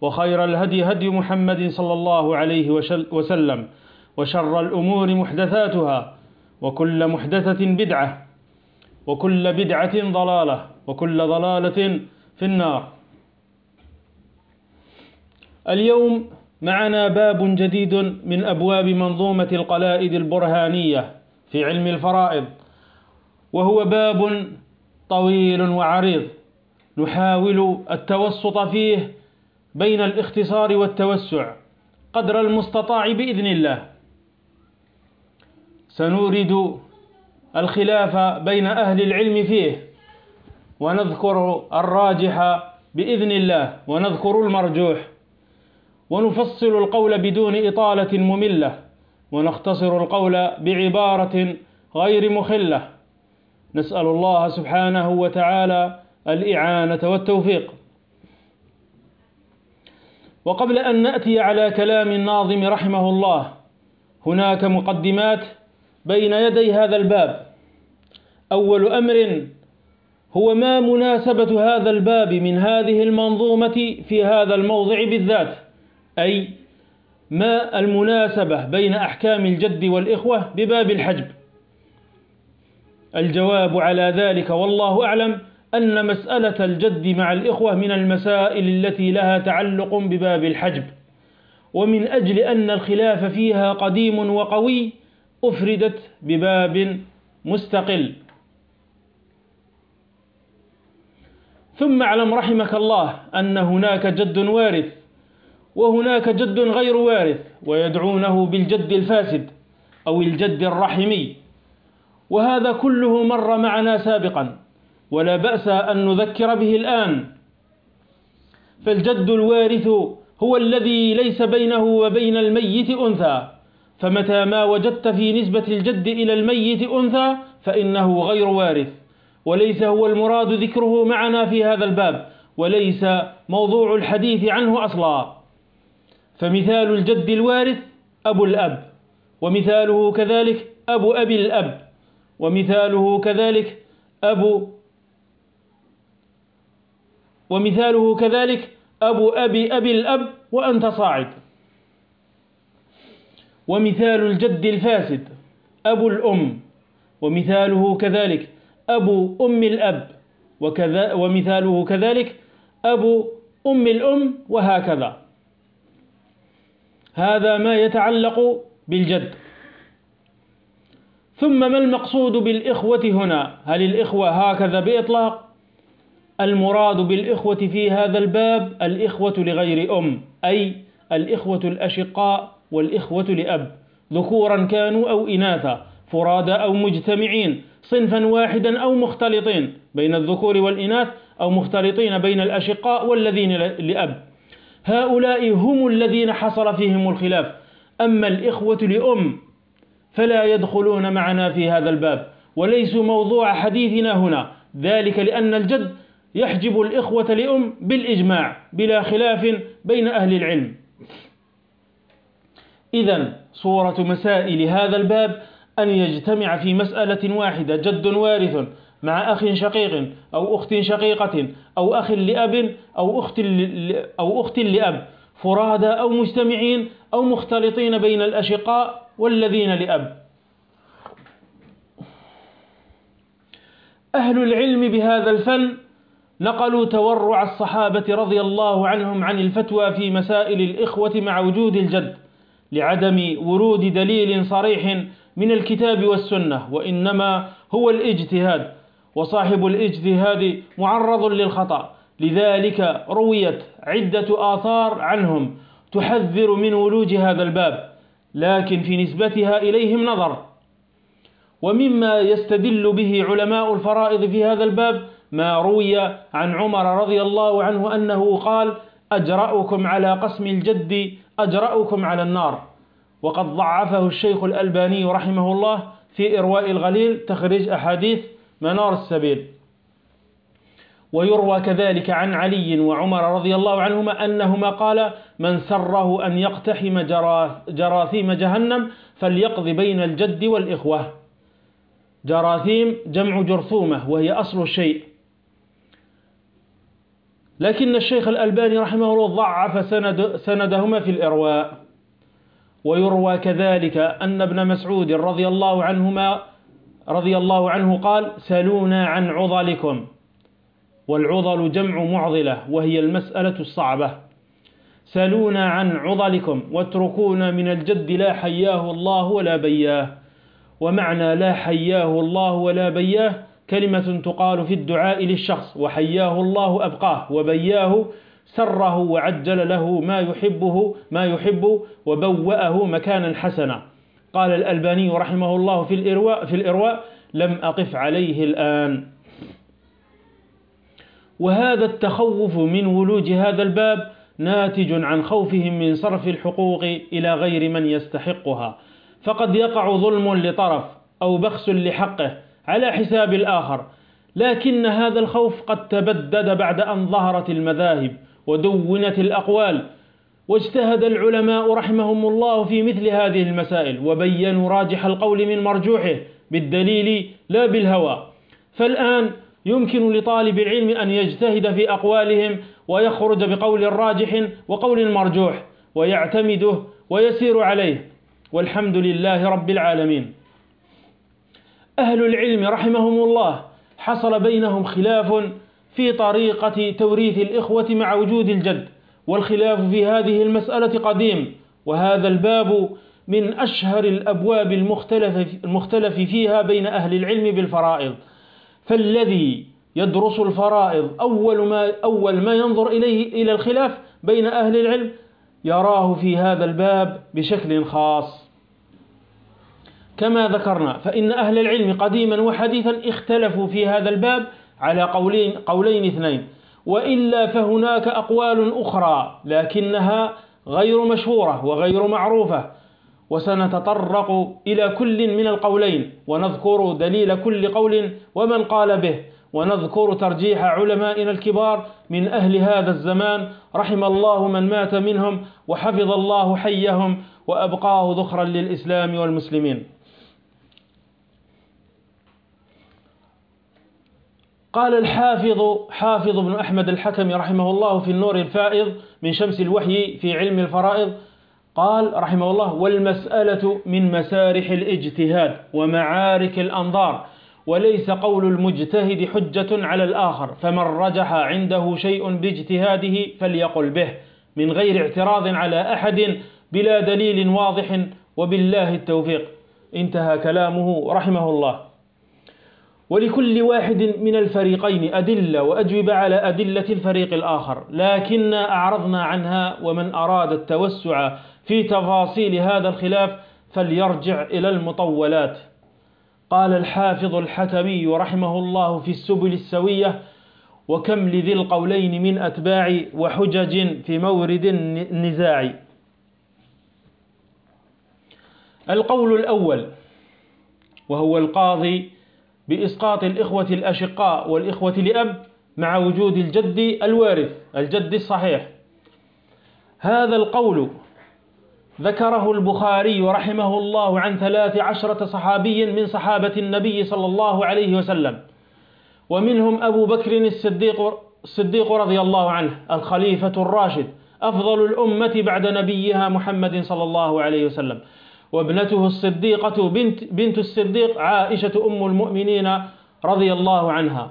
وخير الهدي هدي محمد صلى الله عليه وسلم وشر الأمور محدثاتها وكل محدثة بدعة وكل بدعة ضلالة وكل ضلالة في النار. اليوم معنا باب جديد من أبواب منظومة القلائد البرهانية في علم الفرائض وهو باب طويل وعريض نحاول التوسط فيه بين الاختصار والتوسع قدر المستطاع بإذن الله. سنورد الخلاف بين أهل العلم فيه ونذكر الراجح بإذن الله ونذكر المرجوح ونفصل القول بدون إطالة مملة ونختصر القول بعبارة غير مخلة. نسأل الله سبحانه وتعالى الإعانة والتوفيق. وقبل أن نأتي على كلام الناظم رحمه الله هناك مقدمات بين يدي هذا الباب. أول أمر هو ما مناسبة هذا الباب من هذه المنظومة في هذا الموضع بالذات أي ما المناسبة بين أحكام الجد والإخوة بباب الحجب. الجواب على ذلك والله أعلم. أن مسألة الجد مع الإخوة من المسائل التي لها تعلق بباب الحجب ومن أجل أن الخلاف فيها قديم وقوي أفردت بباب مستقل. ثم اعلم رحمك الله أن هناك جد وارث وهناك جد غير وارث ويدعونه بالجد الفاسد أو الجد الرحمي وهذا كله مر معنا سابقا. ولا بأس أن نذكر به الآن. فالجد الوارث هو الذي ليس بينه وبين الميت أنثى. فمتى ما وجدت في نسبة الجد إلى الميت أنثى فإنه غير وارث. وليس هو المراد ذكره معنا في هذا الباب. وليس موضوع الحديث عنه أصلا. فمثال الجد الوارث أبو الأب. ومثاله كذلك أبو أبي الأب. ومثاله كذلك أبو ومثاله كذلك أبو أبي أبي الأب وأنت صاعد. ومثال الجد الفاسد أبو الأم. ومثاله كذلك أبو أم الأب. وكذا ومثاله كذلك أبو أم الأم وهكذا. هذا ما يتعلق بالجد. ثم ما المقصود بالإخوة هنا؟ هل الإخوة هكذا بإطلاق المراد بالإخوة في هذا الباب الإخوة لغير أم أي الإخوة الأشقاء والإخوة لأب. ذكورا كانوا أو إناثا فرادى أو مجتمعين صنفا واحدا أو مختلطين بين الذكور والإناث أو مختلطين بين الأشقاء والذين لأب. هؤلاء هم الذين حصل فيهم الخلاف. أما الإخوة لأم فلا يدخلون معنا في هذا الباب وليسوا موضوع حديثنا هنا. ذلك لأن الجد يحجب الإخوة لأم بالإجماع بلا خلاف بين أهل العلم. إذا صورة مسائل هذا الباب أن يجتمع في مسألة واحدة جد وارث مع أخ شقيق أو أخت شقيقة أو أخ لأب أو أخت, أو أخت لأب فرادى أو مجتمعين أو مختلطين بين الأشقاء والذين لأب. أهل العلم بهذا الفن نقلوا تورع الصحابة رضي الله عنهم عن الفتوى في مسائل الإخوة مع وجود الجد لعدم ورود دليل صريح من الكتاب والسنة وإنما هو الاجتهاد وصاحب الاجتهاد معرض للخطأ. لذلك رويت عدة آثار عنهم تحذر من ولوج هذا الباب لكن في نسبتها إليهم نظر. ومما يستدل به علماء الفرائض في هذا الباب ما روي عن عمر رضي الله عنه أنه قال أجرأكم على قسم الجد أجرأكم على النار. وقد ضعفه الشيخ الألباني رحمه الله في إرواء الغليل تخريج أحاديث منار السبيل. ويروى كذلك عن علي وعمر رضي الله عنهما أنهما قال من سره أن يقتحم جراثيم جهنم فليقض بين الجد والإخوة. جراثيم جمع جرثومة وهي أصل الشيء. لكن الشيخ الألباني رحمه الله ضعف سند سندهما في الإرواء. ويروى كذلك أن ابن مسعود رضي الله عنهما رضي الله عنه قال سلونا عن عضلكم. والعضل جمع معضلة وهي المسألة الصعبة. سلونا عن عضلكم واتركونا من الجد لا حياه الله ولا بياه. ومعنى لا حياه الله ولا بياه كلمة تقال في الدعاء للشخص وحياه الله أبقاه وبياه سره وعجل له ما يحبه ما يحب وبوأه مكانا حسنا. قال الألباني رحمه الله في الإرواء, في الإرواء لم أقف عليه الآن. وهذا التخوف من ولوج هذا الباب ناتج عن خوفهم من صرف الحقوق إلى غير من يستحقها. فقد يقع ظلم لطرف أو بخس لحقه على حساب الآخر. لكن هذا الخوف قد تبدد بعد أن ظهرت المذاهب ودونت الأقوال. واجتهد العلماء رحمهم الله في مثل هذه المسائل وبينوا راجح القول من مرجوحه بالدليل لا بالهوى. فالآن يمكن لطالب العلم أن يجتهد في أقوالهم ويخرج بقول راجح وقول مرجوح ويعتمده ويسير عليه. والحمد لله رب العالمين. أهل العلم رحمهم الله حصل بينهم خلاف في طريقة توريث الإخوة مع وجود الجد والخلاف في هذه المسألة قديم وهذا الباب من أشهر الأبواب المختلف, المختلف فيها بين أهل العلم بالفرائض. فالذي يدرس الفرائض أول ما, أول ما ينظر إليه إلى الخلاف بين أهل العلم يراه في هذا الباب بشكل خاص. كما ذكرنا فإن أهل العلم قديما وحديثا اختلفوا في هذا الباب على قولين, قولين اثنين. وإلا فهناك أقوال أخرى لكنها غير مشهورة وغير معروفة وسنتطرق إلى كل من القولين ونذكر دليل كل قول ومن قال به ونذكر ترجيح علمائنا الكبار من أهل هذا الزمان. رحم الله من مات منهم وحفظ الله حيهم وأبقاه ذخرا للإسلام والمسلمين. قال الحافظ حافظ بن أحمد الحكم رحمه الله في النور الفائض من شمس الوحي في علم الفرائض قال رحمه الله والمسألة من مسارح الاجتهاد ومعارك الأنظار وليس قول المجتهد حجة على الآخر فمن رجح عنده شيء باجتهاده فليقل به من غير اعتراض على أحد بلا دليل واضح وبالله التوفيق. انتهى كلامه رحمه الله. ولكل واحد من الفريقين أدلة وأجوبة على أدلة الفريق الآخر. لكن أعرضنا عنها ومن أراد التوسع في تفاصيل هذا الخلاف فليرجع إلى المطولات. قال الحافظ الحكمي رحمه الله في السبل السوية وكم لذي القولين من أتباع وحجج في مورد النزاع. القول الأول وهو القاضي بإسقاط الإخوة الأشقاء والإخوة لأب مع وجود الجد الوارث الجد الصحيح. هذا القول ذكره البخاري رحمه الله عن ثلاث عشرة صحابي من صحابة النبي صلى الله عليه وسلم ومنهم أبو بكر الصديق, الصديق رضي الله عنه الخليفة الراشد أفضل الأمة بعد نبيها محمد صلى الله عليه وسلم. وابنته الصديقة بنت, بنت الصديق عائشة أم المؤمنين رضي الله عنها.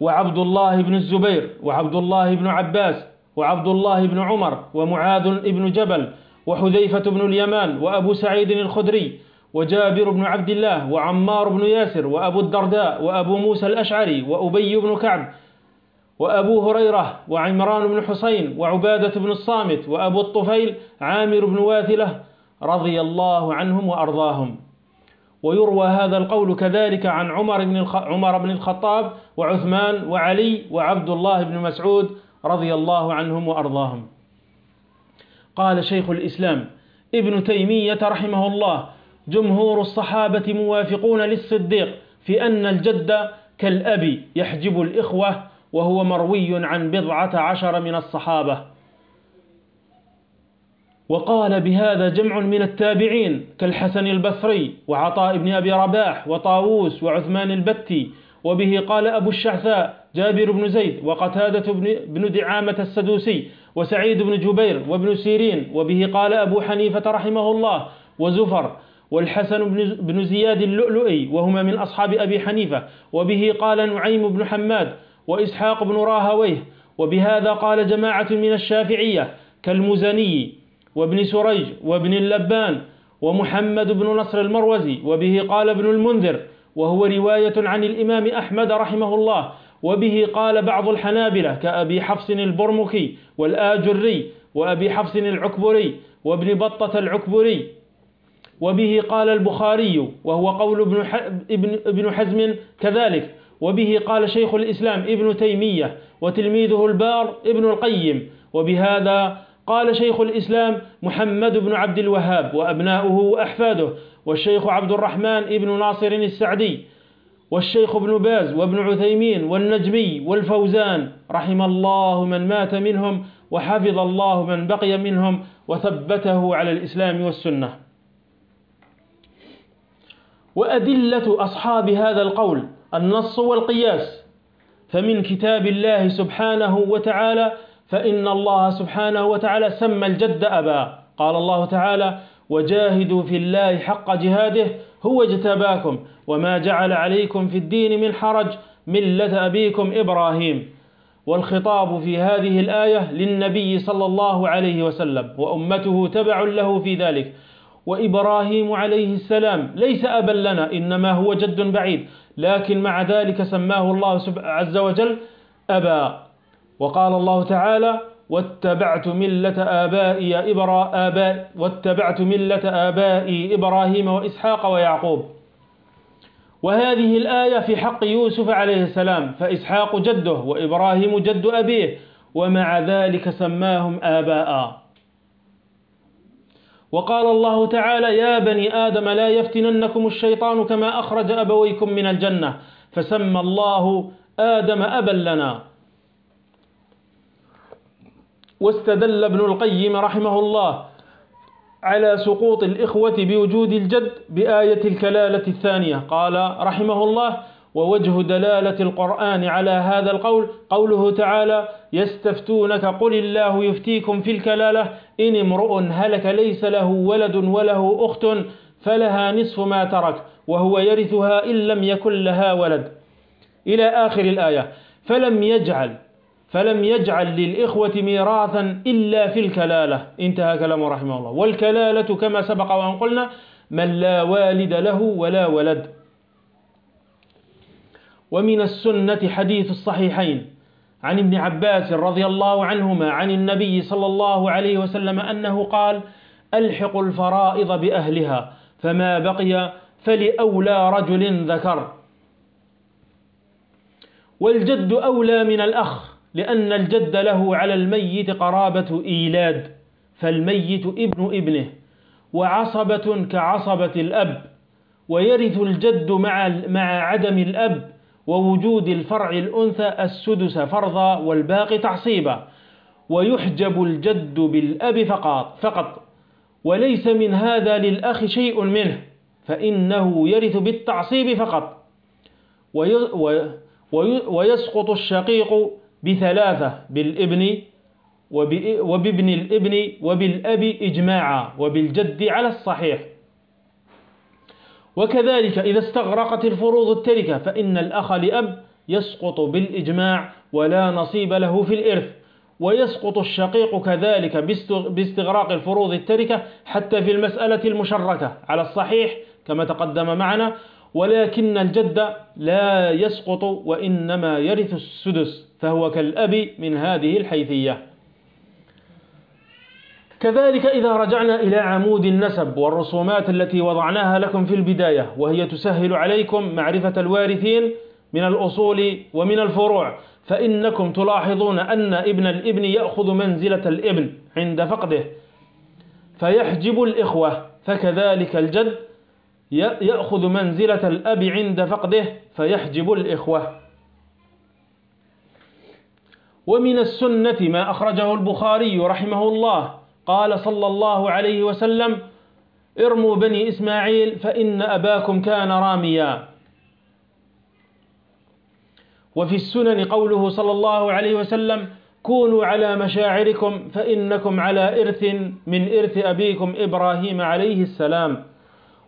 وعبد الله بن الزبير وعبد الله بن عباس وعبد الله بن عمر ومعاذ بن جبل وحذيفة بن اليمان وأبو سعيد الخدري وجابر بن عبد الله وعمار بن ياسر وأبو الدرداء وأبو موسى الأشعري وأبي بن كعب وأبو هريرة وعمران بن حسين وعبادة بن الصامت وأبو الطفيل عامر بن واثلة رضي الله عنهم وأرضاهم. ويروى هذا القول كذلك عن عمر بن عمر بن الخطاب وعثمان وعلي وعبد الله بن مسعود رضي الله عنهم وأرضاهم. قال شيخ الإسلام ابن تيمية رحمه الله جمهور الصحابة موافقون للصديق في أن الجد كالأب يحجب الإخوة وهو مروي عن بضعة عشر من الصحابة. وقال بهذا جمع من التابعين كالحسن البصري وعطاء بن أبي رباح وطاووس وعثمان البتي. وبه قال أبو الشعثاء جابر بن زيد وقتادة بن دعامة السدوسي وسعيد بن جبير وابن سيرين. وبه قال أبو حنيفة رحمه الله وزفر والحسن بن زياد اللؤلؤي وهما من أصحاب أبي حنيفة. وبه قال نعيم بن حماد وإسحاق بن راهويه. وبهذا قال جماعة من الشافعية كالمزني وابن سريج وابن اللبان ومحمد بن نصر المروزي وبه قال ابن المنذر وهو رواية عن الإمام أحمد رحمه الله وبه قال بعض الحنابلة كأبي حفص البرمكي والآجري وأبي حفص العكبري وابن بطة العكبري وبه قال البخاري وهو قول ابن, ابن حزم كذلك وبه قال شيخ الإسلام ابن تيمية وتلميذه البار ابن القيم وبهذا قال شيخ الإسلام محمد بن عبد الوهاب وأبناؤه وأحفاده والشيخ عبد الرحمن ابن ناصر السعدي والشيخ ابن باز وابن عثيمين والنجمي والفوزان رحم الله من مات منهم وحفظ الله من بقي منهم وثبته على الإسلام والسنة. وأدلة أصحاب هذا القول النص والقياس فمن كتاب الله سبحانه وتعالى فإن الله سبحانه وتعالى سمى الجد أبا. قال الله تعالى وجاهدوا في الله حق جهاده هو اجتباكم وما جعل عليكم في الدين من حرج ملة أبيكم إبراهيم. والخطاب في هذه الآية للنبي صلى الله عليه وسلم وأمته تبع له في ذلك. وإبراهيم عليه السلام ليس أبا لنا إنما هو جد بعيد لكن مع ذلك سماه الله عز وجل أبا. وقال الله تعالى واتبعت ملة آبائي إبرا آباء واتبعت ملة آبائي إبراهيم وإسحاق ويعقوب. وهذه الآية في حق يوسف عليه السلام فإسحاق جده وإبراهيم جد أبيه ومع ذلك سماهم آباء. وقال الله تعالى يا بني آدم لا يفتننكم الشيطان كما أخرج أبويكم من الجنة فسمى الله آدم أبا لنا. واستدل ابن القيم رحمه الله على سقوط الإخوة بوجود الجد بآية الكلالة الثانية. قال رحمه الله ووجه دلالة القرآن على هذا القول قوله تعالى يستفتونك قل الله يفتيكم في الكلالة إن امرؤ هلك ليس له ولد وله أخت فلها نصف ما ترك وهو يرثها إن لم يكن لها ولد. إلى آخر الآية فلم يجعل فلم يجعل للإخوة ميراثا إلا في الكلالة. انتهى كلامه رحمه الله. والكلالة كما سبق وأن قلنا من لا والد له ولا ولد. ومن السنة حديث الصحيحين عن ابن عباس رضي الله عنهما عن النبي صلى الله عليه وسلم أنه قال ألحق الفرائض بأهلها فما بقي فلأولى رجل ذكر. والجد أولى من الأخ. لأن الجد له على الميت قرابة إيلاد فالميت ابن ابنه وعصبة كعصبة الأب ويرث الجد مع مع عدم الأب ووجود الفرع الأنثى السدس فرضا والباقي تعصيبا ويحجب الجد بالأب فقط, فقط. وليس من هذا للأخ شيء منه فإنه يرث بالتعصيب فقط. ويسقط الشقيق بثلاثة بالابن وبابن الابن وبالأب إجماعا وبالجد على الصحيح. وكذلك إذا استغرقت الفروض التركة فإن الأخ لأب يسقط بالإجماع ولا نصيب له في الإرث ويسقط الشقيق كذلك باستغراق الفروض التركة حتى في المسألة المشركة على الصحيح كما تقدم معنا. ولكن الجد لا يسقط وإنما يرث السدس. فهو كالأب من هذه الحيثية. كذلك إذا رجعنا إلى عمود النسب والرسومات التي وضعناها لكم في البداية وهي تسهل عليكم معرفة الوارثين من الأصول ومن الفروع فإنكم تلاحظون أن ابن الابن يأخذ منزلة الابن عند فقده فيحجب الإخوة فكذلك الجد يأخذ منزلة الأب عند فقده فيحجب الإخوة. ومن السنة ما أخرجه البخاري رحمه الله. قال صلى الله عليه وسلم ارموا بني إسماعيل فإن أباكم كان راميا. وفي السنن قوله صلى الله عليه وسلم كونوا على مشاعركم فإنكم على إرث من إرث أبيكم إبراهيم عليه السلام.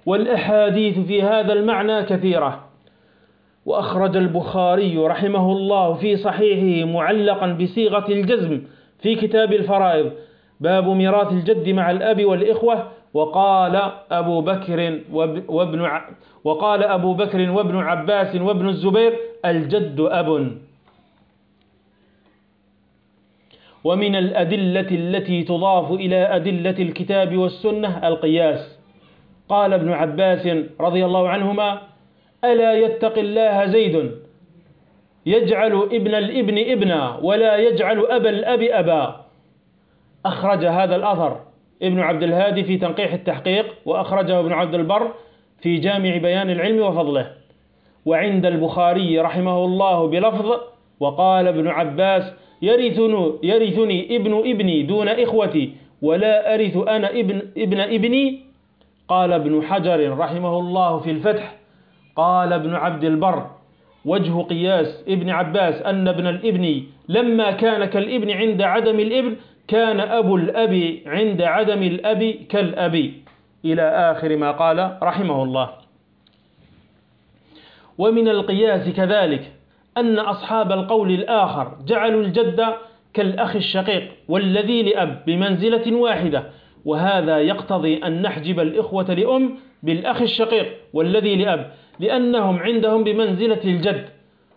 والأحاديث في هذا المعنى كثيرة. وأخرج البخاري رحمه الله في صحيحه معلقا بصيغة الجزم في كتاب الفرائض. باب ميراث الجد مع الأب والإخوة. وقال أبو بكر وابن وقال أبو بكر وابن عباس وابن الزبير الجد أب. ومن الأدلة التي تضاف إلى أدلة الكتاب والسنة القياس. قال ابن عباس رضي الله عنهما ألا يتق الله زيد؟ يجعل ابن الابن ابنا ولا يجعل أبا الأب أبا. أخرج هذا الأثر ابن عبد الهادي في تنقيح التحقيق وأخرجه ابن عبد البر في جامع بيان العلم وفضله. وعند البخاري رحمه الله بلفظ وقال ابن عباس يرثني, يرثني ابن ابني دون إخوتي ولا أرث أنا ابن, ابن ابني. قال ابن حجر رحمه الله في الفتح قال ابن عبد البر وجه قياس ابن عباس أن ابن الإبن لما كان كالإبن عند عدم الإبن كان أبو الأب عند عدم الأب كالأب. إلى آخر ما قال رحمه الله. ومن القياس كذلك أن أصحاب القول الآخر جعلوا الجد كالأخ الشقيق والذي لأب بمنزلة واحدة. وهذا يقتضي أن نحجب الإخوة لأم بالأخ الشقيق والذي لأب. لأنهم عندهم بمنزلة الجد.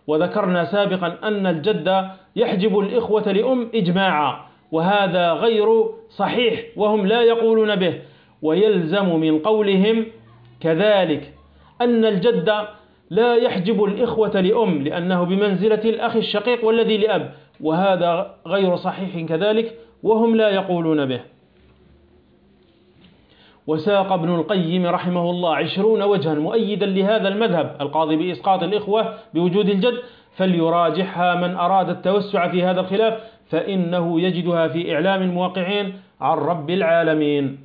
وذكرنا سابقا أن الجد يحجب الإخوة لأم إجماعا وهذا غير صحيح وهم لا يقولون به. ويلزم من قولهم كذلك أن الجد لا يحجب الإخوة لأم لأنه بمنزلة الأخ الشقيق والذي لأب. وهذا غير صحيح كذلك وهم لا يقولون به. وساق ابن القيم رحمه الله عشرون وجها مؤيدا لهذا المذهب. القاضي بإسقاط الإخوة بوجود الجد فليراجحها من أراد التوسع في هذا الخلاف فإنه يجدها في إعلام الموقعين عن رب العالمين.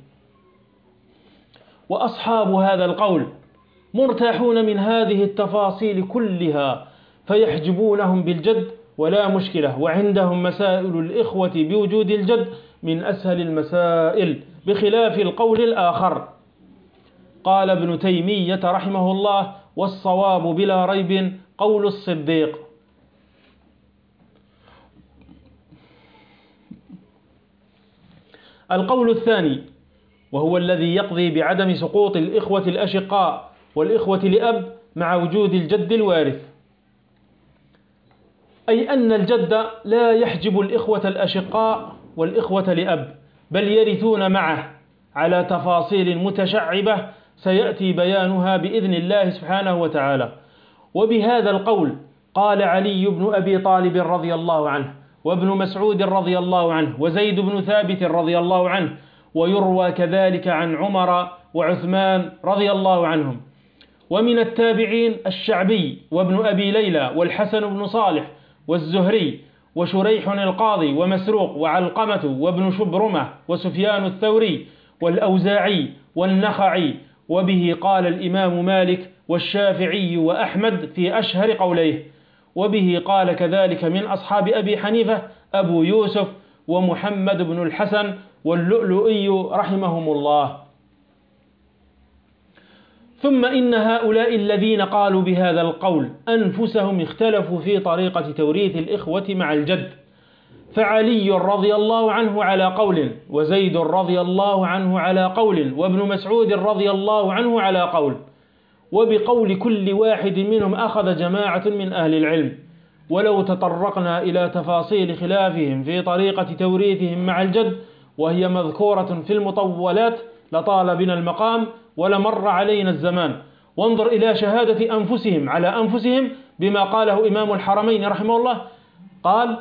وأصحاب هذا القول مرتاحون من هذه التفاصيل كلها فيحجبونهم بالجد ولا مشكلة وعندهم مسائل الإخوة بوجود الجد من أسهل المسائل. بخلاف القول الآخر. قال ابن تيمية رحمه الله والصواب بلا ريب قول الصديق. القول الثاني وهو الذي يقضي بعدم سقوط الإخوة الأشقاء والإخوة لأب مع وجود الجد الوارث. أي أن الجد لا يحجب الإخوة الأشقاء والإخوة لأب. بل يرثون معه على تفاصيل متشعبة سيأتي بيانها بإذن الله سبحانه وتعالى. وبهذا القول قال علي بن أبي طالب رضي الله عنه وابن مسعود رضي الله عنه وزيد بن ثابت رضي الله عنه ويروى كذلك عن عمر وعثمان رضي الله عنهم. ومن التابعين الشعبي وابن أبي ليلى والحسن بن صالح والزهري وشريح القاضي ومسروق وعلقمة وابن شبرمة وسفيان الثوري والأوزاعي والنخعي وبه قال الإمام مالك والشافعي وأحمد في أشهر قوليه. وبه قال كذلك من أصحاب أبي حنيفة أبو يوسف ومحمد بن الحسن واللؤلؤي رحمهم الله. ثم إن هؤلاء الذين قالوا بهذا القول أنفسهم اختلفوا في طريقة توريث الإخوة مع الجد. فعلي رضي الله عنه على قول وزيد رضي الله عنه على قول وابن مسعود رضي الله عنه على قول. وبقول كل واحد منهم أخذ جماعة من أهل العلم. ولو تطرقنا إلى تفاصيل خلافهم في طريقة توريثهم مع الجد وهي مذكورة في المطولات لطال بنا المقام ولمر علينا الزمان. وانظر إلى شهادة أنفسهم على أنفسهم بما قاله إمام الحرمين رحمه الله. قال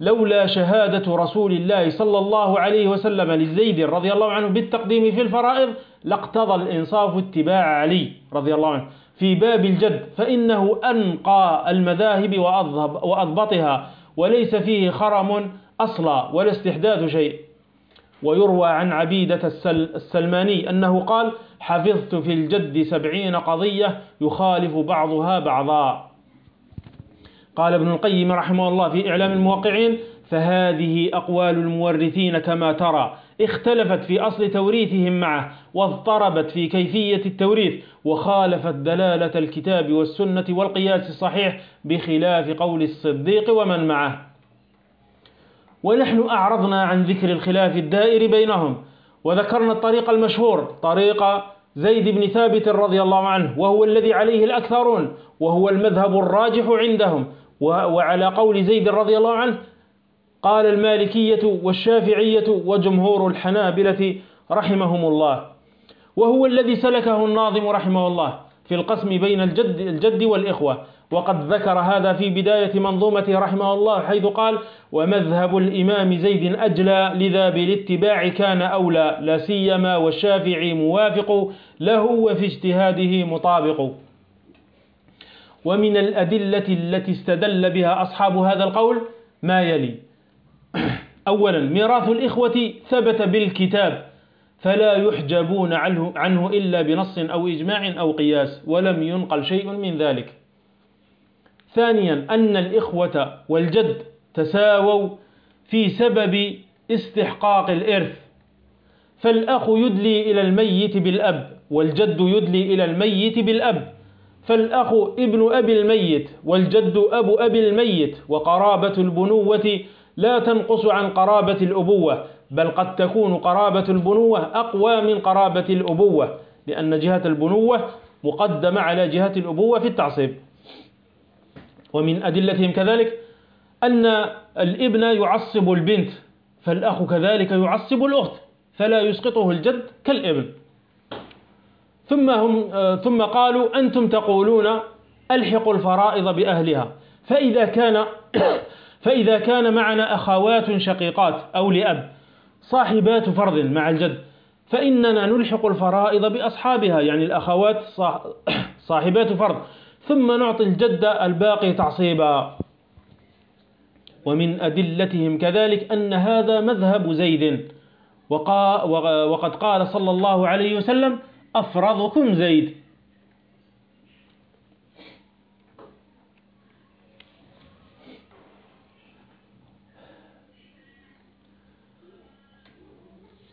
لولا شهادة رسول الله صلى الله عليه وسلم لزيد رضي الله عنه بالتقديم في الفرائض لاقتضى الإنصاف اتباع علي رضي الله عنه. في باب الجد فإنه أنقى المذاهب وأضبطها وليس فيه خرم أصلا ولا استحداث شيء. ويروى عن عبيدة السلماني أنه قال حفظت في الجد سبعين قضية يخالف بعضها بعضا. قال ابن القيم رحمه الله في إعلام الموقعين فهذه أقوال المورثين كما ترى. اختلفت في أصل توريثهم معه واضطربت في كيفية التوريث وخالفت دلالة الكتاب والسنة والقياس الصحيح بخلاف قول الصديق ومن معه. ونحن أعرضنا عن ذكر الخلاف الدائر بينهم وذكرنا الطريق المشهور طريق زيد بن ثابت رضي الله عنه وهو الذي عليه الأكثرون وهو المذهب الراجح عندهم. وعلى قول زيد رضي الله عنه قال المالكية والشافعية وجمهور الحنابلة رحمهم الله. وهو الذي سلكه الناظم رحمه الله في القسم بين الجد, الجد والإخوة. وقد ذكر هذا في بداية منظومته رحمه الله حيث قال ومذهب الإمام زيد أجلى لذا بالاتباع كان أولى لا سيما والشافعي موافق له وفي اجتهاده مطابق. ومن الأدلة التي استدل بها أصحاب هذا القول ما يلي أولا ميراث الإخوة ثبت بالكتاب فلا يحجبون عنه إلا بنص أو إجماع أو قياس ولم ينقل شيء من ذلك. ثانيا أن الإخوة والجد تساووا في سبب استحقاق الإرث. فالأخ يدلي إلى الميت بالأب والجد يدلي إلى الميت بالأب. فالأخ ابن أبي الميت والجد أبو أبي الميت. وقرابة البنوة لا تنقص عن قرابة الأبوة بل قد تكون قرابة البنوة أقوى من قرابة الأبوة لأن جهة البنوة مقدمة على جهة الأبوة في التعصيب. ومن أدلتهم كذلك أن الإبن يعصب البنت فالأخ كذلك يعصب الأخت فلا يسقطه الجد كالإبن. ثم, هم ثم قالوا أنتم تقولون ألحقوا الفرائض بأهلها. فإذا كان فإذا كان معنا أخوات شقيقات أو لأب صاحبات فرض مع الجد فإننا نلحق الفرائض بأصحابها يعني الأخوات صاحبات فرض. ثم نعطي الجد الباقي تعصيبا. ومن أدلتهم كذلك أن هذا مذهب زيد. وقد قال صلى الله عليه وسلم أفرضكم زيد.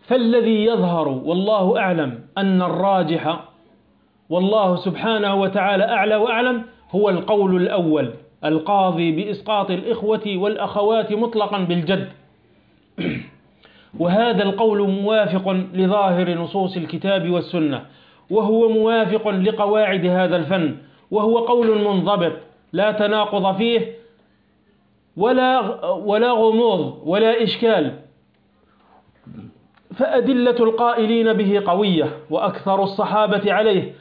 فالذي يظهر والله أعلم أن الراجح والله سبحانه وتعالى أعلى وأعلم هو القول الأول القاضي بإسقاط الإخوة والأخوات مطلقا بالجد. وهذا القول موافق لظاهر نصوص الكتاب والسنة وهو موافق لقواعد هذا الفن وهو قول منضبط لا تناقض فيه ولا ولا غموض ولا إشكال. فأدلة القائلين به قوية وأكثر الصحابة عليه.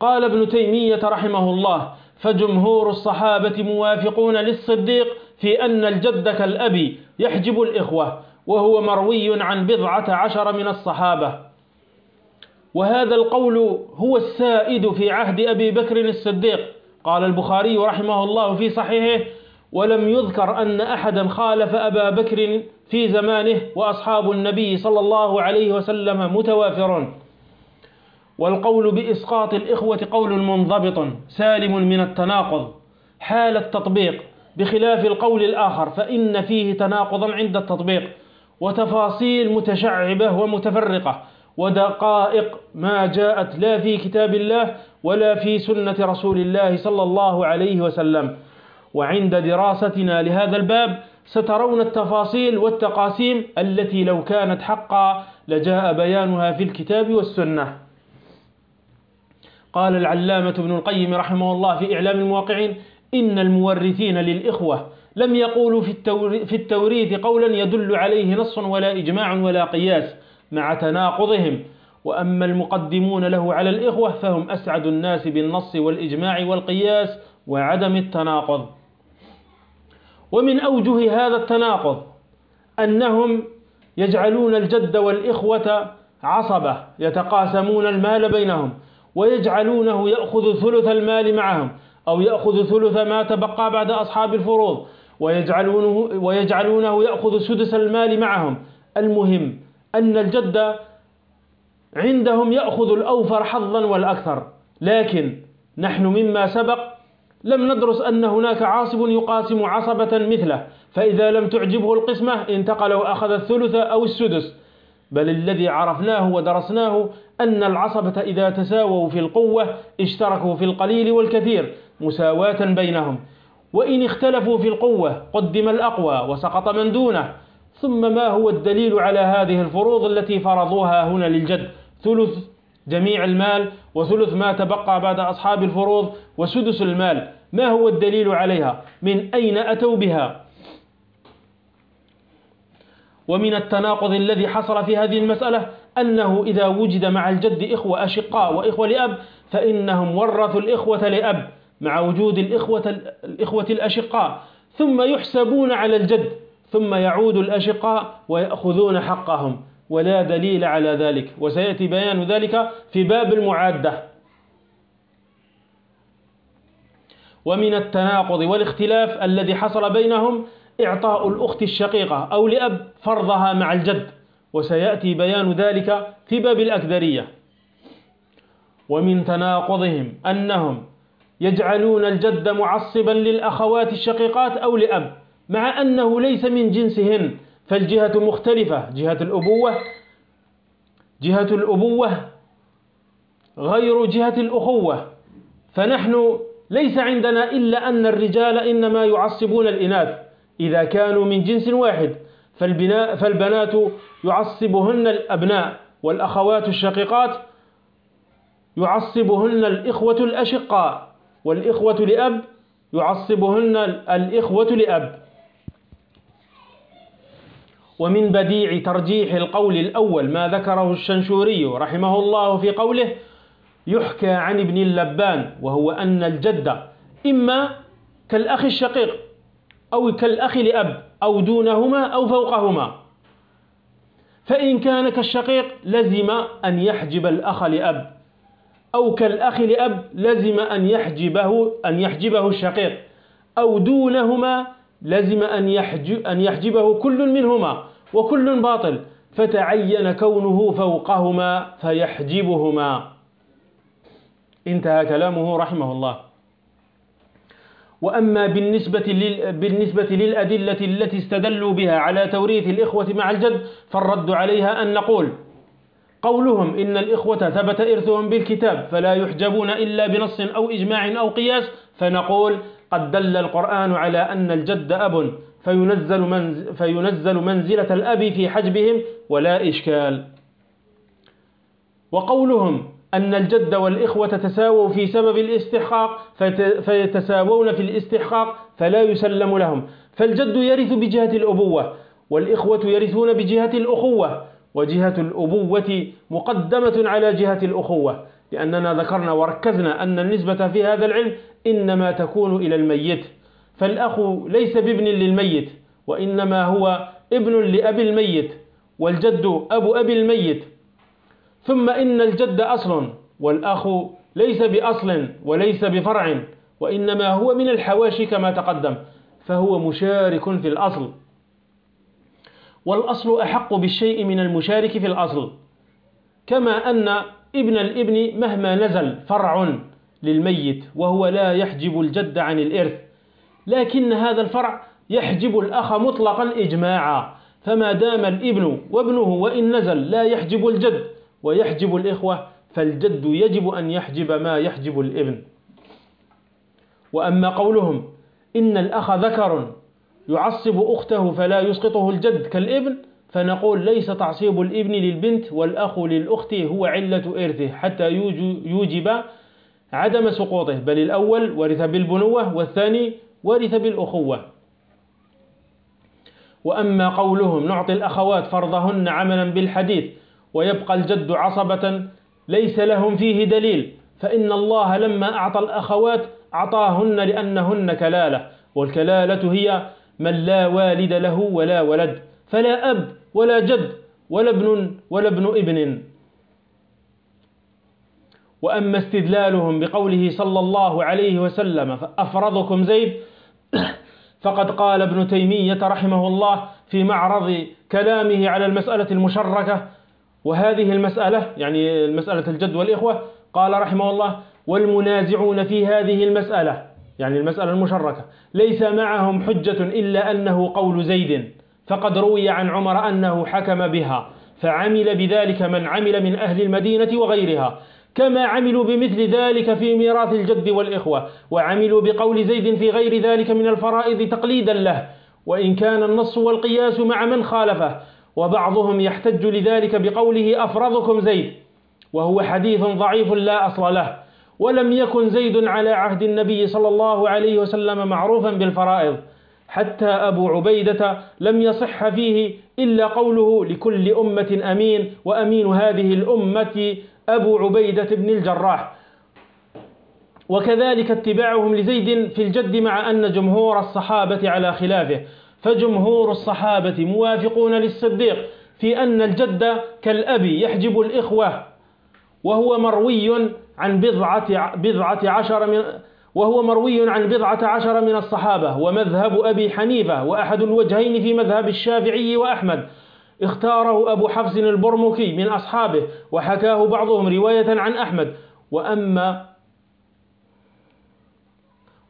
قال ابن تيمية رحمه الله فجمهور الصحابة موافقون للصديق في أن الجد كالأب يحجب الإخوة وهو مروي عن بضعة عشر من الصحابة. وهذا القول هو السائد في عهد أبي بكر الصديق. قال البخاري رحمه الله في صحيحه ولم يذكر أن أحدا خالف أبا بكر في زمانه وأصحاب النبي صلى الله عليه وسلم متوافرون. والقول بإسقاط الإخوة قول منضبط سالم من التناقض. حال التطبيق بخلاف القول الآخر فإن فيه تناقضا عند التطبيق وتفاصيل متشعبة ومتفرقة ودقائق ما جاءت لا في كتاب الله ولا في سنة رسول الله صلى الله عليه وسلم. وعند دراستنا لهذا الباب سترون التفاصيل والتقاسيم التي لو كانت حقا لجاء بيانها في الكتاب والسنة. قال العلامة ابن القيم رحمه الله في إعلام المواقعين إن المورثين للإخوة لم يقولوا في التوريث قولا يدل عليه نص ولا إجماع ولا قياس مع تناقضهم. وأما المقدمون له على الإخوة فهم أسعد الناس بالنص والإجماع والقياس وعدم التناقض. ومن أوجه هذا التناقض أنهم يجعلون الجد والإخوة عصبة يتقاسمون المال بينهم ويجعلونه يأخذ ثلث المال معهم أو يأخذ ثلث ما تبقى بعد أصحاب الفروض ويجعلونه, ويجعلونه يأخذ سدس المال معهم. المهم أن الجد عندهم يأخذ الأوفر حظا والأكثر لكن نحن مما سبق لم ندرس أن هناك عاصب يقاسم عصبة مثله فإذا لم تعجبه القسمة انتقل وأخذ الثلث أو السدس. بل الذي عرفناه ودرسناه أن العصبة إذا تساووا في القوة اشتركوا في القليل والكثير مساواة بينهم. وإن اختلفوا في القوة قدم الأقوى وسقط من دونه. ثم ما هو الدليل على هذه الفروض التي فرضوها هنا للجد؟ ثلث جميع المال وثلث ما تبقى بعد أصحاب الفروض وسدس المال. ما هو الدليل عليها؟ من أين أتوا بها؟ ومن التناقض الذي حصل في هذه المسألة أنه إذا وجد مع الجد إخوة أشقاء وإخوة لأب فإنهم ورثوا الإخوة لأب مع وجود الإخوة, الإخوة الأشقاء. ثم يحسبون على الجد ثم يعود الأشقاء ويأخذون حقهم. ولا دليل على ذلك. وسيأتي بيان ذلك في باب المعادة. ومن التناقض والاختلاف الذي حصل بينهم إعطاء الأخت الشقيقة أو لأب فرضها مع الجد. وسيأتي بيان ذلك في باب الأكدرية. ومن تناقضهم أنهم يجعلون الجد معصبا للأخوات الشقيقات أو لأب مع أنه ليس من جنسهن. فالجهة مختلفة. جهة الأبوة جهة الأبوة غير جهة الأخوة. فنحن ليس عندنا إلا أن الرجال إنما يعصبون الإناث إذا كانوا من جنس واحد. فالبنات يعصبهن الأبناء والأخوات الشقيقات يعصبهن الإخوة الأشقاء والإخوة لأب يعصبهن الإخوة لأب. ومن بديع ترجيح القول الأول ما ذكره الشنشوري رحمه الله في قوله يحكى عن ابن اللبان وهو أن الجد إما كالأخ الشقيق أو كالأخ لأب أو دونهما أو فوقهما. فإن كان كالشقيق لزم أن يحجب الأخ لأب أو كالأخ لأب لزم أن يحجبه, أن يحجبه الشقيق أو دونهما لزم أن, يحجب أن يحجبه كل منهما وكل باطل. فتعين كونه فوقهما فيحجبهما. انتهى كلامه رحمه الله. وأما بالنسبة, لل... بالنسبة للأدلة التي استدلوا بها على توريث الإخوة مع الجد فالرد عليها أن نقول قولهم إن الإخوة ثبت إرثهم بالكتاب فلا يحجبون إلا بنص أو إجماع أو قياس فنقول قد دل القرآن على أن الجد أب فينزل, منز فينزل منزلة الأب في حجبهم ولا إشكال. وقولهم أن الجد والإخوة تساووا في سبب الاستحقاق فيتساوون في الاستحقاق فلا يسلم لهم. فالجد يرث بجهة الأبوة والإخوة يرثون بجهة الأخوة. وجهة الأبوة مقدمة على جهة الأخوة لأننا ذكرنا وركزنا أن النسبة في هذا العلم إنما تكون إلى الميت. فالأخ ليس بابن للميت وإنما هو ابن لأبي الميت والجد أبو أبي الميت. ثم إن الجد أصل والأخ ليس بأصل وليس بفرع وإنما هو من الحواشي كما تقدم فهو مشارك في الأصل. والأصل أحق بالشيء من المشارك في الأصل كما أن ابن الابن مهما نزل فرع. للميت وهو لا يحجب الجد عن الإرث. لكن هذا الفرع يحجب الأخ مطلقا إجماعا. فما دام الإبن وابنه وإن نزل لا يحجب الجد ويحجب الإخوة فالجد يجب أن يحجب ما يحجب الإبن. وأما قولهم إن الأخ ذكر يعصب أخته فلا يسقطه الجد كالإبن فنقول ليس تعصيب الإبن للبنت والأخ للأخت هو علة إرثه حتى يوجب عدم سقوطه بل الأول ورث بالبنوة والثاني ورث بالأخوة. وأما قولهم نعطي الأخوات فرضهن عملا بالحديث ويبقى الجد عصبة ليس لهم فيه دليل فإن الله لما أعطى الأخوات أعطاهن لأنهن كلالة والكلالة هي من لا والد له ولا ولد فلا أب ولا جد ولا ابن ولا ابن ابن. وأما استدلالهم بقوله صلى الله عليه وسلم فأفرضكم زيد فقد قال ابن تيمية رحمه الله في معرض كلامه على المسألة المشركة. وهذه المسألة يعني المسألة الجد والإخوة قال رحمه الله والمنازعون في هذه المسألة يعني المسألة المشركة ليس معهم حجة إلا أنه قول زيد فقد روي عن عمر أنه حكم بها فعمل بذلك من عمل من أهل المدينة وغيرها. كما عملوا بمثل ذلك في ميراث الجد والإخوة وعملوا بقول زيد في غير ذلك من الفرائض تقليدا له وإن كان النص والقياس مع من خالفه وبعضهم يحتج لذلك بقوله أفرضكم زيد وهو حديث ضعيف لا أصل له ولم يكن زيد على عهد النبي صلى الله عليه وسلم معروفا بالفرائض حتى أبو عبيدة لم يصح فيه إلا قوله لكل أمة أمين وأمين هذه الأمة أبو عبيدة بن الجراح. وكذلك اتباعهم لزيد في الجد مع أن جمهور الصحابة على خلافه. فجمهور الصحابة موافقون للصديق في أن الجد كالأب يحجب الإخوة وهو مروي عن بضعة, بضعة عشر من وهو مروي عن بضعة عشر من الصحابة. ومذهب أبي حنيفة وأحد الوجهين في مذهب الشافعي وأحمد. اختاره أبو حفص البرمكي من أصحابه وحكاه بعضهم رواية عن أحمد. وأما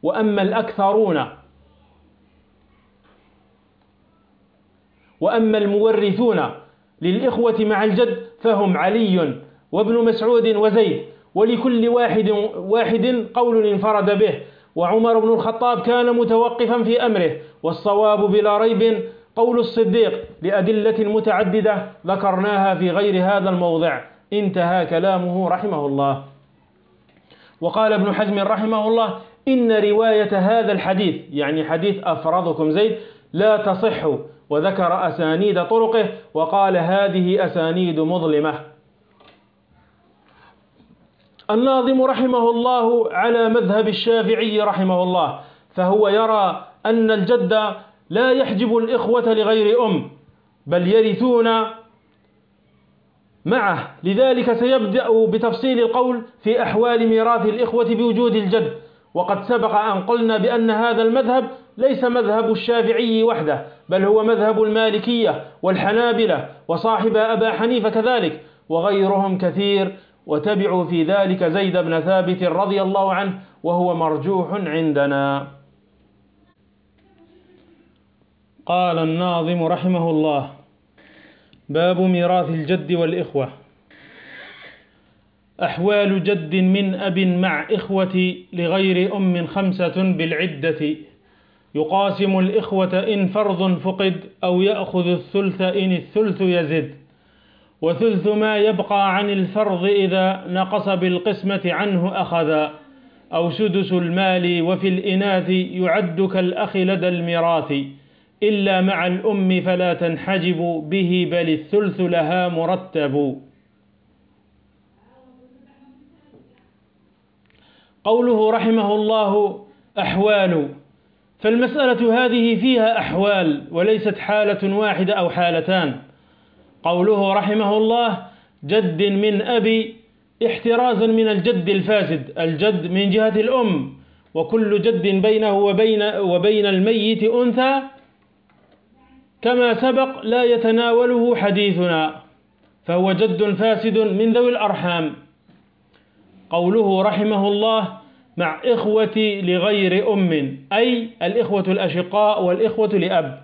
وأما الأكثرون وأما المورثون للإخوة مع الجد فهم علي وابن مسعود وزيد ولكل واحد واحد قول انفرد به. وعمر بن الخطاب كان متوقفا في أمره والصواب بلا ريب قول الصديق لأدلة متعددة ذكرناها في غير هذا الموضع. انتهى كلامه رحمه الله. وقال ابن حزم رحمه الله إن رواية هذا الحديث يعني حديث أفرضكم زيد لا تصح. وذكر أسانيد طرقه وقال هذه أسانيد مظلمة. الناظم رحمه الله على مذهب الشافعي رحمه الله فهو يرى أن الجد لا يحجب الإخوة لغير أم بل يرثون معه. لذلك سيبدأ بتفصيل القول في أحوال ميراث الإخوة بوجود الجد. وقد سبق أن قلنا بأن هذا المذهب ليس مذهب الشافعي وحده بل هو مذهب المالكية والحنابلة وصاحب أبا حنيفة كذلك وغيرهم كثير. وتبعوا في ذلك زيد بن ثابت رضي الله عنه وهو مرجوح عندنا. قال الناظم رحمه الله باب ميراث الجد والإخوة. أحوال جد من أب مع إخوة لغير أم خمسة بالعدة. يقاسم الإخوة إن فرض فقد أو يأخذ الثلث إن الثلث يزد. وثلث ما يبقى عن الفرض إذا نقص بالقسمة عنه أخذا أو سدس المال وفي الإناث يعد كالأخ لدى الميراث. إلا مع الأم فلا تنحجب به بل الثلث لها مرتب. قوله رحمه الله أحوال. فالمسألة هذه فيها أحوال وليست حالة واحدة أو حالتان. قوله رحمه الله جد من أبي احترازا من الجد الفاسد الجد من جهة الأم. وكل جد بينه وبين, وبين الميت أنثى كما سبق لا يتناوله حديثنا فهو جد فاسد من ذوي الأرحام. قوله رحمه الله مع إخوة لغير أم أي الإخوة الأشقاء والإخوة لأب.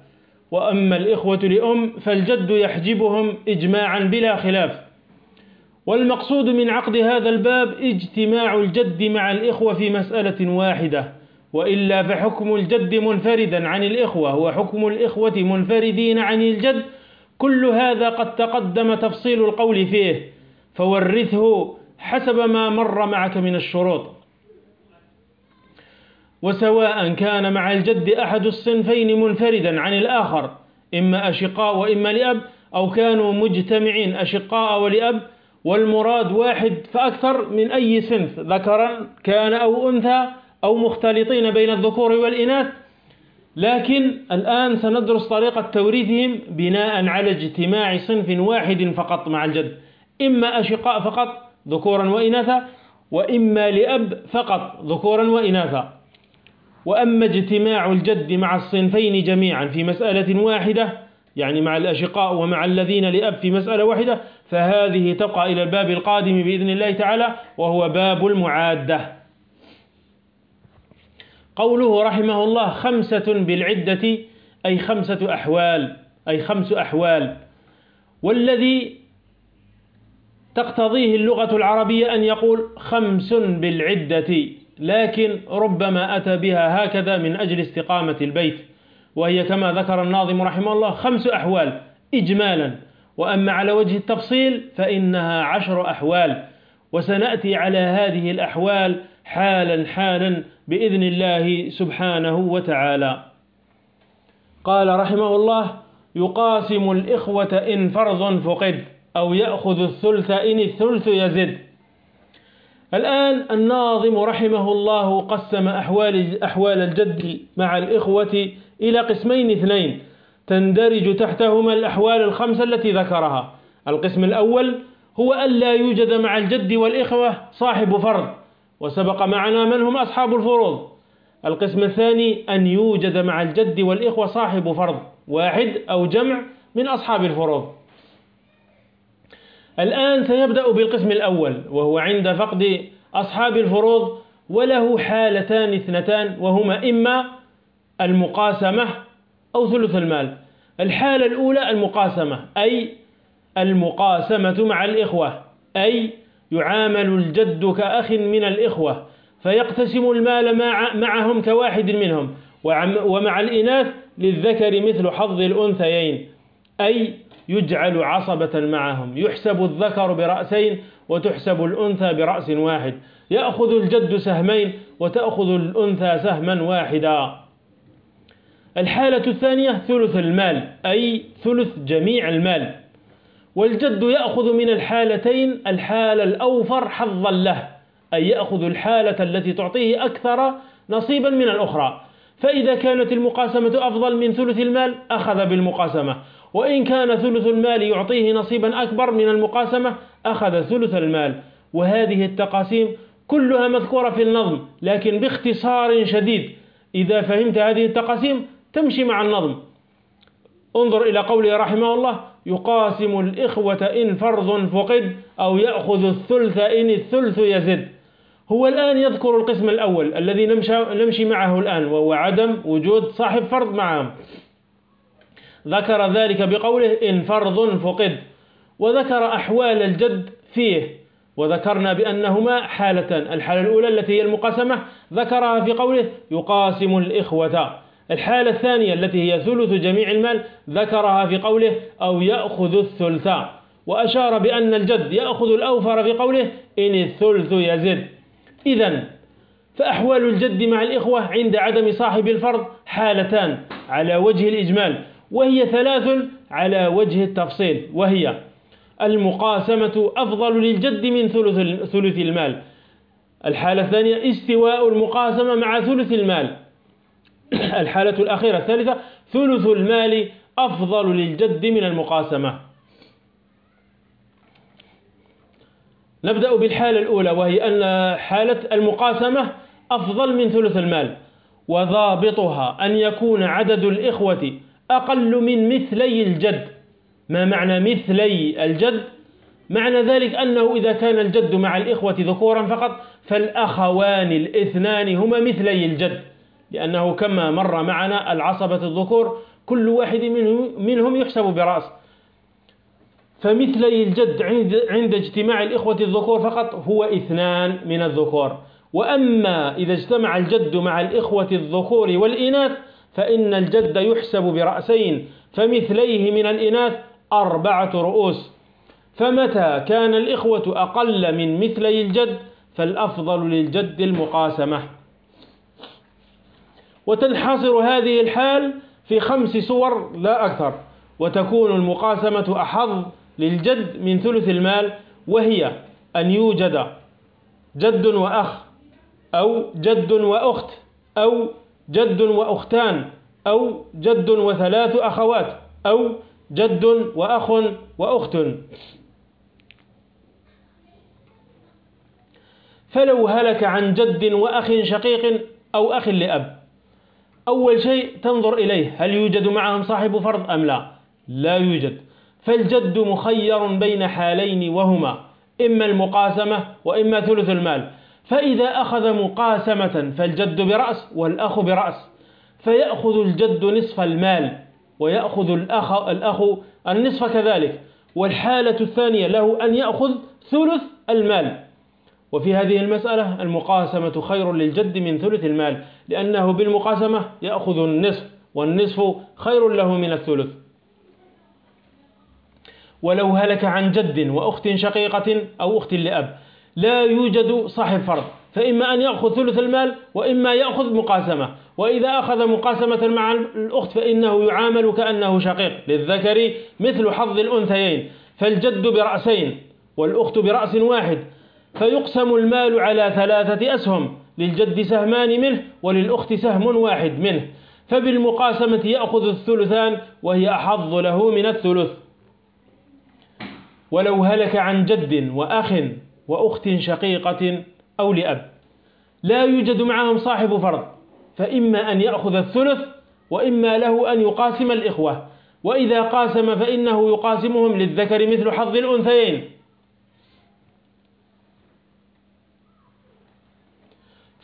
وأما الإخوة لأم فالجد يحجبهم إجماعا بلا خلاف. والمقصود من عقد هذا الباب اجتماع الجد مع الإخوة في مسألة واحدة. وإلا فحكم الجد منفردا عن الإخوة وحكم الإخوة منفردين عن الجد. كل هذا قد تقدم تفصيل القول فيه. فورثه حسب ما مر معك من الشروط. وسواء كان مع الجد أحد الصنفين منفردا عن الآخر إما أشقاء وإما لأب أو كانوا مجتمعين أشقاء ولأب والمراد واحد فأكثر من أي صنف ذكرا كان أو أنثى أو مختلطين بين الذكور والإناث لكن الآن سندرس طريقة توريثهم بناء على اجتماع صنف واحد فقط مع الجد إما أشقاء فقط ذكورا وإناثا وإما لأب فقط ذكورا وإناثا. وأما اجتماع الجد مع الصنفين جميعا في مسألة واحدة يعني مع الأشقاء ومع الذين لأب في مسألة واحدة فهذه تبقى إلى الباب القادم بإذن الله تعالى وهو باب المعادة. قوله رحمه الله خمسة بالعدة أي خمسة أحوال أي خمس أحوال. والذي تقتضيه اللغة العربية أن يقول خمس بالعدة لكن ربما أتى بها هكذا من أجل استقامة البيت. وهي كما ذكر الناظم رحمه الله خمس أحوال إجمالا. وأما على وجه التفصيل فإنها عشر أحوال. وسنأتي على هذه الأحوال حالا حالا بإذن الله سبحانه وتعالى. قال رحمه الله يقاسم الإخوة إن فرض فقد أو يأخذ الثلث إن الثلث يزد. الآن الناظم رحمه الله قسم أحوال, أحوال الجد مع الإخوة إلى قسمين اثنين تندرج تحتهما الأحوال الخمسة التي ذكرها. القسم الأول هو أن لا يوجد مع الجد والإخوة صاحب فرض. وسبق معنا من هم أصحاب الفروض. القسم الثاني أن يوجد مع الجد والإخوة صاحب فرض واحد أو جمع من أصحاب الفروض. الآن سيبدأ بالقسم الأول وهو عند فقد أصحاب الفروض وله حالتان اثنتان وهما إما المقاسمة أو ثلث المال. الحالة الأولى المقاسمة أي المقاسمة مع الإخوة أي يعامل الجد كأخ من الإخوة فيقتسم المال مع معهم كواحد منهم. ومع الإناث للذكر مثل حظ الأنثيين. أي يجعل عصبة معهم يحسب الذكر برأسين وتحسب الأنثى برأس واحد. يأخذ الجد سهمين وتأخذ الأنثى سهما واحدا. الحالة الثانية ثلث المال أي ثلث جميع المال. والجد يأخذ من الحالتين الحالة الأوفر حظا له أي يأخذ الحالة التي تعطيه أكثر نصيبا من الأخرى. فإذا كانت المقاسمة أفضل من ثلث المال أخذ بالمقاسمة. وإن كان ثلث المال يعطيه نصيبا أكبر من المقاسمة أخذ ثلث المال. وهذه التقاسيم كلها مذكورة في النظم لكن باختصار شديد إذا فهمت هذه التقاسيم تمشي مع النظم. انظر إلى قوله رحمه الله يقاسم الإخوة إن فرض فقد أو يأخذ الثلث إن الثلث يزد. هو الآن يذكر القسم الأول الذي نمشي معه الآن وهو عدم وجود صاحب فرض معهم. ذكر ذلك بقوله إن فرض فقد وذكر أحوال الجد فيه وذكرنا بأنهما حالتان. الحالة الأولى التي هي المقاسمة ذكرها في قوله يقاسم الإخوة. الحالة الثانية التي هي ثلث جميع المال ذكرها في قوله أو يأخذ الثلث. وأشار بأن الجد يأخذ الأوفر في قوله إن الثلث يزد. إذا فأحوال الجد مع الإخوة عند عدم صاحب الفرض حالتان على وجه الإجمال وهي ثلاث على وجه التفصيل وهي المقاسمة أفضل للجد من ثلث المال. الحالة الثانية استواء المقاسمة مع ثلث المال. الحالة الأخيرة الثالثة ثلث المال أفضل للجد من المقاسمة. نبدأ بالحالة الأولى وهي أن حالة المقاسمة أفضل من ثلث المال وضابطها أن يكون عدد الإخوة أقل من مثلي الجد. ما معنى مثلي الجد؟ معنى ذلك أنه إذا كان الجد مع الإخوة ذكورا فقط فالأخوان الاثنان هما مثلي الجد. لأنه كما مر معنا العصبة الذكور كل واحد منهم يحسب برأس. فمثلي الجد عند, اجتماع الإخوة الذكور فقط هو اثنان من الذكور. وأما إذا اجتمع الجد مع الإخوة الذكور والإناث فإن الجد يحسب برأسين فمثليه من الإناث أربعة رؤوس. فمتى كان الإخوة أقل من مثلي الجد فالأفضل للجد المقاسمة. وتنحصر هذه الحال في خمس صور لا أكثر وتكون المقاسمة أحظ للجد من ثلث المال وهي أن يوجد جد وأخ أو جد وأخت أو جد وأختان أو جد وثلاث أخوات أو جد وأخ وأخت. فلو هلك عن جد وأخ شقيق أو أخ لأب. أول شيء تنظر إليه هل يوجد معهم صاحب فرض أم لا؟ لا يوجد. فالجد مخير بين حالين وهما إما المقاسمة وإما ثلث المال. فإذا أخذ مقاسمة فالجد برأس والأخ برأس. فيأخذ الجد نصف المال ويأخذ الأخ, الأخ النصف كذلك. والحالة الثانية له أن يأخذ ثلث المال. وفي هذه المسألة المقاسمة خير للجد من ثلث المال. لأنه بالمقاسمة يأخذ النصف والنصف خير له من الثلث. ولو هلك عن جد وأخت شقيقة أو أخت لأب لا يوجد صاحب فرض فإما أن يأخذ ثلث المال وإما يأخذ مقاسمة. وإذا أخذ مقاسمة مع الأخت فإنه يعامل كأنه شقيق. للذكر مثل حظ الأنثيين فالجد برأسين والأخت برأس واحد فيقسم المال على ثلاثة أسهم. للجد سهمان منه وللأخت سهم واحد منه. فبالمقاسمة يأخذ الثلثان وهي أحظ له من الثلث. ولو هلك عن جد وأخ وأخت شقيقة أو لأب. لا يوجد معهم صاحب فرض فإما أن يأخذ الثلث وإما له أن يقاسم الإخوة. وإذا قاسم فإنه يقاسمهم للذكر مثل حظ الأنثيين.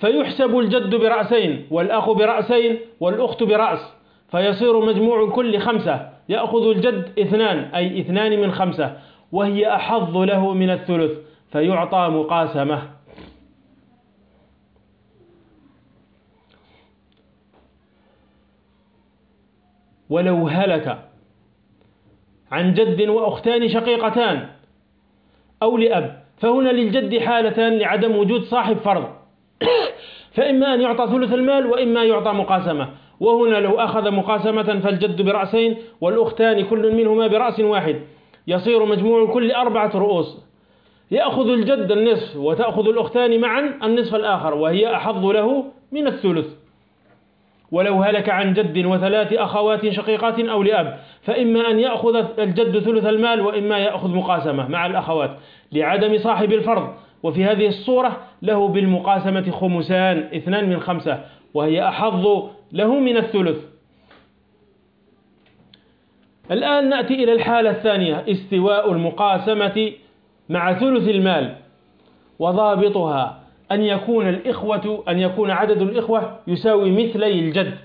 فيحسب الجد برأسين والأخ برأسين والأخت برأس. فيصير مجموع كل خمسة يأخذ الجد اثنان أي اثنان من خمسة وهي أحظ له من الثلث فيعطى مقاسمة. ولو هلك عن جد وأختان شقيقتان أو لأب فهنا للجد حالتان لعدم وجود صاحب فرض. فإما أن يعطى ثلث المال وإما يعطى مقاسمة. وهنا لو أخذ مقاسمة فالجد برأسين والأختان كل منهما برأس واحد. يصير مجموع كل أربعة رؤوس. يأخذ الجد النصف وتأخذ الأختان معا النصف الآخر وهي أحظ له من الثلث. ولو هلك عن جد وثلاث أخوات شقيقات أو لأب فإما أن يأخذ الجد ثلث المال وإما يأخذ مقاسمة مع الأخوات لعدم صاحب الفرض. وفي هذه الصورة له بالمقاسمة خمسان اثنان من خمسة وهي أحظ له من الثلث. الآن نأتي إلى الحالة الثانية استواء المقاسمة مع ثلث المال وضابطها أن يكون الإخوة أن يكون عدد الإخوة يساوي مثلي الجد.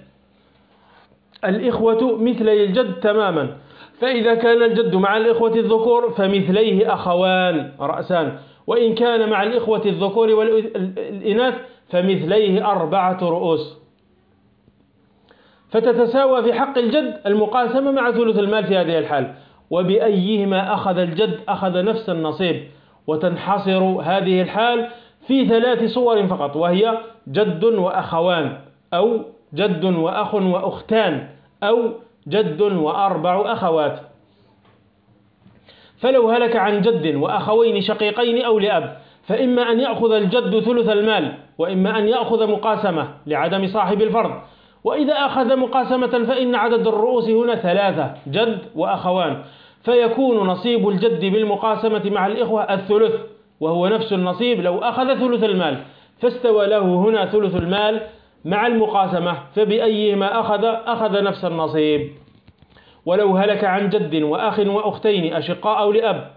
الإخوة مثلي الجد تماما. فإذا كان الجد مع الإخوة الذكور فمثليه أخوان رأسان. وإن كان مع الإخوة الذكور والإناث فمثليه أربعة رؤوس. فتتساوى في حق الجد المقاسمة مع ثلث المال في هذه الحال. وبأيهما أخذ الجد أخذ نفس النصيب. وتنحصر هذه الحال في ثلاث صور فقط وهي جد وأخوان أو جد وأخ وأختان أو جد وأربع أخوات. فلو هلك عن جد وأخوين شقيقين أو لأب فإما أن يأخذ الجد ثلث المال وإما أن يأخذ مقاسمة لعدم صاحب الفرض. وإذا أخذ مقاسمة فإن عدد الرؤوس هنا ثلاثة جد وأخوان. فيكون نصيب الجد بالمقاسمة مع الإخوة الثلث وهو نفس النصيب لو أخذ ثلث المال. فاستوى له هنا ثلث المال مع المقاسمة فبأيهما أخذ أخذ نفس النصيب. ولو هلك عن جد وأخ وأختين أشقاء أو لأب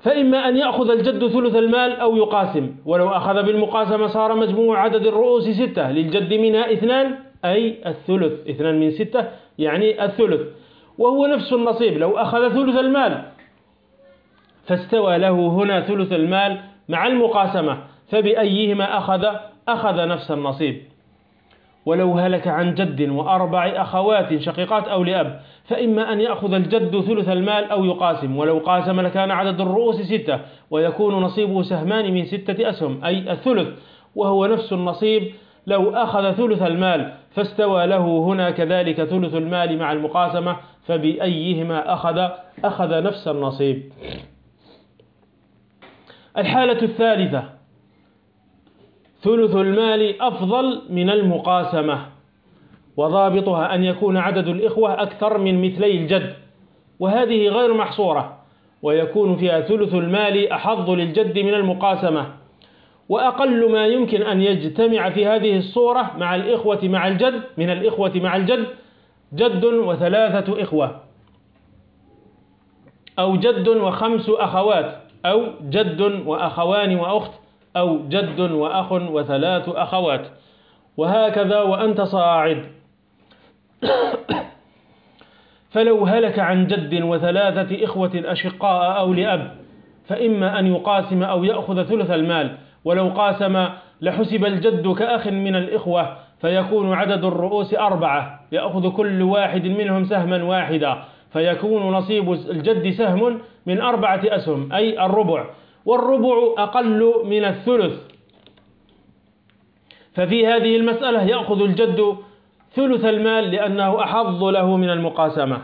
فإما أن يأخذ الجد ثلث المال أو يقاسم. ولو أخذ بالمقاسمة صار مجموع عدد الرؤوس ستة. للجد منها اثنان أي الثلث. اثنان من ستة يعني الثلث. وهو نفس النصيب. لو أخذ ثلث المال فاستوى له هنا ثلث المال مع المقاسمة فبأيهما أخذ؟ أخذ نفس النصيب. ولو هلك عن جد وأربع أخوات شقيقات أو لأب فإما أن يأخذ الجد ثلث المال أو يقاسم ولو قاسم لكان عدد الرؤوس ستة ويكون نصيبه سهمان من ستة أسهم أي الثلث وهو نفس النصيب. لو أخذ ثلث المال فاستوى له هنا كذلك ثلث المال مع المقاسمة فبأيهما أخذ؟ أخذ نفس النصيب. الحالة الثالثة ثلث المال أفضل من المقاسمة وضابطها أن يكون عدد الإخوة أكثر من مثلي الجد وهذه غير محصورة ويكون فيها ثلث المال أحظ للجد من المقاسمة وأقل ما يمكن أن يجتمع في هذه الصورة مع الإخوة مع الجد من الإخوة مع الجد جد وثلاثة إخوة أو جد وخمس أخوات أو جد وأخوان وأخت أو جد وأخ وثلاث أخوات. وهكذا وأنت صاعد. فلو هلك عن جد وثلاثة إخوة أشقاء أو لأب فإما أن يقاسم أو يأخذ ثلث المال. ولو قاسم لحسب الجد كأخ من الإخوة فيكون عدد الرؤوس أربعة. يأخذ كل واحد منهم سهما واحدا فيكون نصيب الجد سهم من أربعة أسهم أي الربع. والربع أقل من الثلث. ففي هذه المسألة يأخذ الجد ثلث المال لأنه أحظ له من المقاسمة.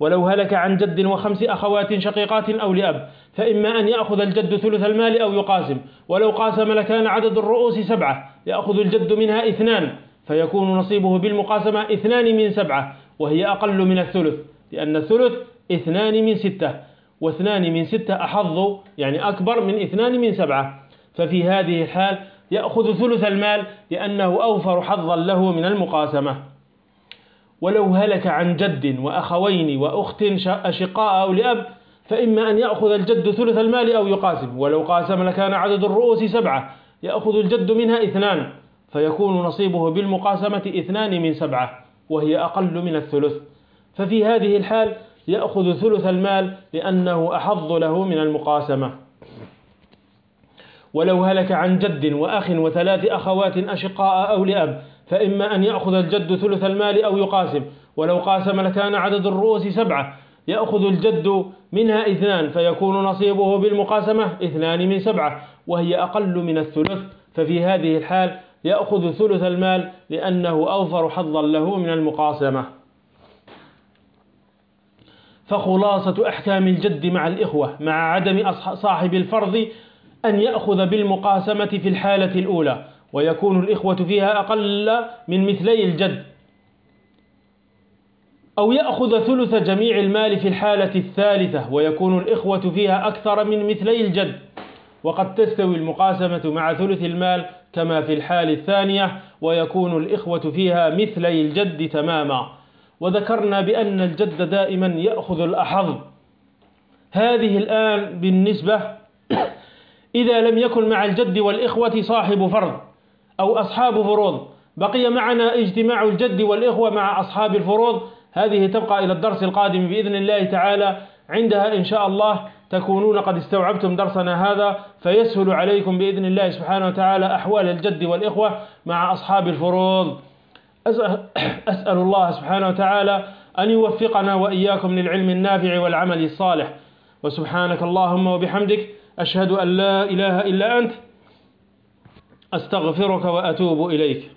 ولو هلك عن جد وخمس أخوات شقيقات أو لأب فإما أن يأخذ الجد ثلث المال أو يقاسم. ولو قاسم لكان عدد الرؤوس سبعة يأخذ الجد منها اثنان فيكون نصيبه بالمقاسمة اثنان من سبعة وهي أقل من الثلث لأن الثلث اثنان من ستة. واثنان من ستة أحظ يعني أكبر من اثنان من سبعة. ففي هذه الحال يأخذ ثلث المال لأنه أوفر حظا له من المقاسمة. ولو هلك عن جد وأخوين وأخت أشقاء أو لأب فإما أن يأخذ الجد ثلث المال أو يقاسم. ولو قاسم لكان عدد الرؤوس سبعة يأخذ الجد منها اثنان فيكون نصيبه بالمقاسمة اثنان من سبعة وهي أقل من الثلث. ففي هذه الحال يأخذ ثلث المال لأنه أحظ له من المقاسمة. ولو هلك عن جد وأخ وثلاث أخوات أشقاء أو لأب فإما أن يأخذ الجد ثلث المال أو يقاسم. ولو قاسم لكان عدد الرؤوس سبعة. يأخذ الجد منها اثنان فيكون نصيبه بالمقاسمة اثنان من سبعة وهي أقل من الثلث. ففي هذه الحال يأخذ ثلث المال لأنه أوفر حظا له من المقاسمة. فخلاصة أحكام الجد مع الإخوة مع عدم صاحب الفرض أن يأخذ بالمقاسمة في الحالة الأولى ويكون الإخوة فيها أقل من مثلي الجد. أو يأخذ ثلث جميع المال في الحالة الثالثة ويكون الإخوة فيها أكثر من مثلي الجد. وقد تستوي المقاسمة مع ثلث المال كما في الحال الثانية ويكون الإخوة فيها مثلي الجد تماما. وذكرنا بأن الجد دائما يأخذ الأحظ. هذه الآن بالنسبة إذا لم يكن مع الجد والإخوة صاحب فرض أو أصحاب فروض بقي معنا اجتماع الجد والإخوة مع أصحاب الفروض. هذه تبقى إلى الدرس القادم بإذن الله تعالى. عندها إن شاء الله تكونون قد استوعبتم درسنا هذا فيسهل عليكم بإذن الله سبحانه وتعالى أحوال الجد والإخوة مع أصحاب الفروض. أسأل الله سبحانه وتعالى أن يوفقنا وإياكم للعلم النافع والعمل الصالح. وسبحانك اللهم وبحمدك أشهد أن لا إله إلا أنت أستغفرك وأتوب إليك.